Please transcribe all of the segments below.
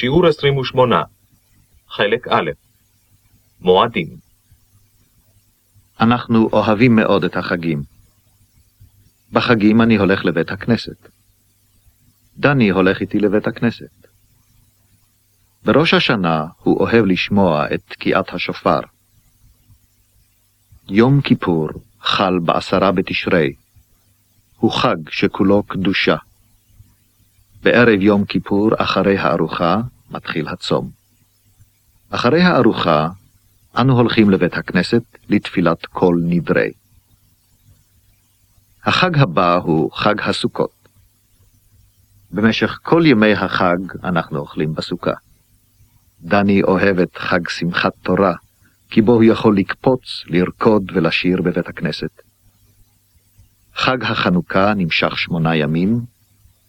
שיעור 28, חלק א', מועדים. אנחנו אוהבים מאוד את החגים. בחגים אני הולך לבית הכנסת. דני הולך איתי לבית הכנסת. בראש השנה הוא אוהב לשמוע את תקיעת השופר. יום כיפור חל בעשרה בתשרי. הוא חג שכולו קדושה. בערב יום כיפור, אחרי הארוחה, מתחיל הצום. אחרי הארוחה, אנו הולכים לבית הכנסת לתפילת כל נדרי. החג הבא הוא חג הסוכות. במשך כל ימי החג אנחנו אוכלים בסוכה. דני אוהב את חג שמחת תורה, כי בו הוא יכול לקפוץ, לרקוד ולשיר בבית הכנסת. חג החנוכה נמשך שמונה ימים,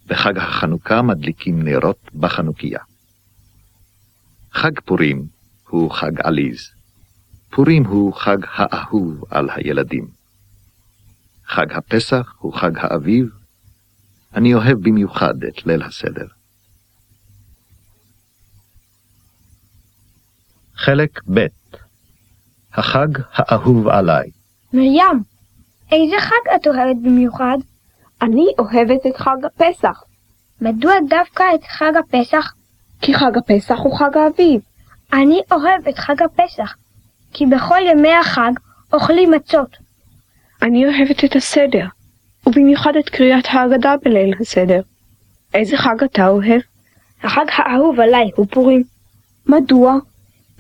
בחג החנוכה מדליקים נרות בחנוכיה. חג פורים הוא חג עליז. פורים הוא חג האהוב על הילדים. חג הפסח הוא חג האביב. אני אוהב במיוחד את ליל הסדר. חלק ב' החג האהוב עליי. מרים, איזה חג את אוהבת במיוחד? אני אוהבת את חג הפסח, מדוע דווקא את חג הפסח? כי חג הפסח הוא חג האביב. אני אוהב את חג הפסח, כי בכל ימי החג אוכלים מצות. אני אוהבת את הסדר, ובמיוחד את קריאת ההגדה בליל הסדר. איזה חג אתה אוהב? החג האהוב עליי הוא פורים. מדוע?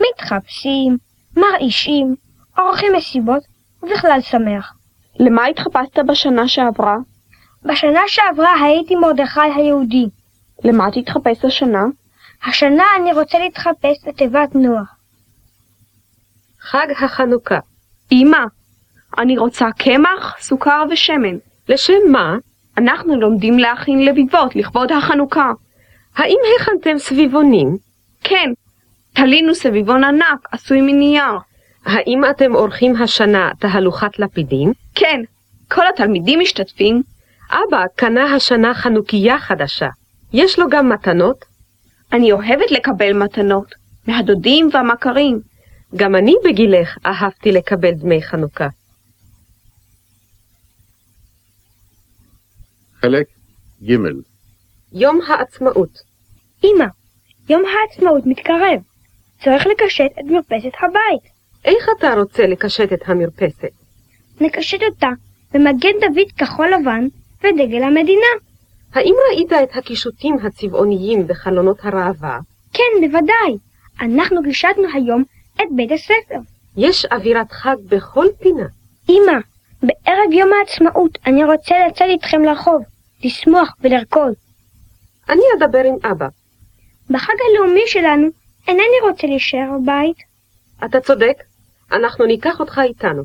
מתחפשים, מרעישים, עורכים מסיבות, ובכלל שמח. למה התחפשת בשנה שעברה? בשנה שעברה הייתי מרדכי היהודי. למה תתחפש השנה? השנה אני רוצה להתחפש לתיבת נוח. חג החנוכה. אמא, אני רוצה קמח, סוכר ושמן. לשם מה? אנחנו לומדים להכין לביבות לכבוד החנוכה. האם הכנתם סביבונים? כן, תלינו סביבון ענק עשוי מנייר. האם אתם עורכים השנה תהלוכת לפידים? כן, כל התלמידים משתתפים. אבא קנה השנה חנוכיה חדשה. יש לו גם מתנות? אני אוהבת לקבל מתנות, מהדודים והמכרים. גם אני בגילך אהבתי לקבל דמי חנוכה. חלק ג' יום העצמאות. אמא, יום העצמאות מתקרב. צריך לקשט את מרפסת הבית. איך אתה רוצה לקשט את המרפסת? נקשט אותה במגן דוד כחול לבן ודגל המדינה. האם ראית את הקישוטים הצבעוניים בחלונות הראווה? כן, בוודאי. אנחנו קישטנו היום את בית הספר. יש אווירת חג בכל פינה. אמא, בערב יום העצמאות אני רוצה לצאת איתכם לרחוב, לשמוח ולרקוד. אני אדבר עם אבא. בחג הלאומי שלנו אינני רוצה להישאר בבית. אתה צודק, אנחנו ניקח אותך איתנו.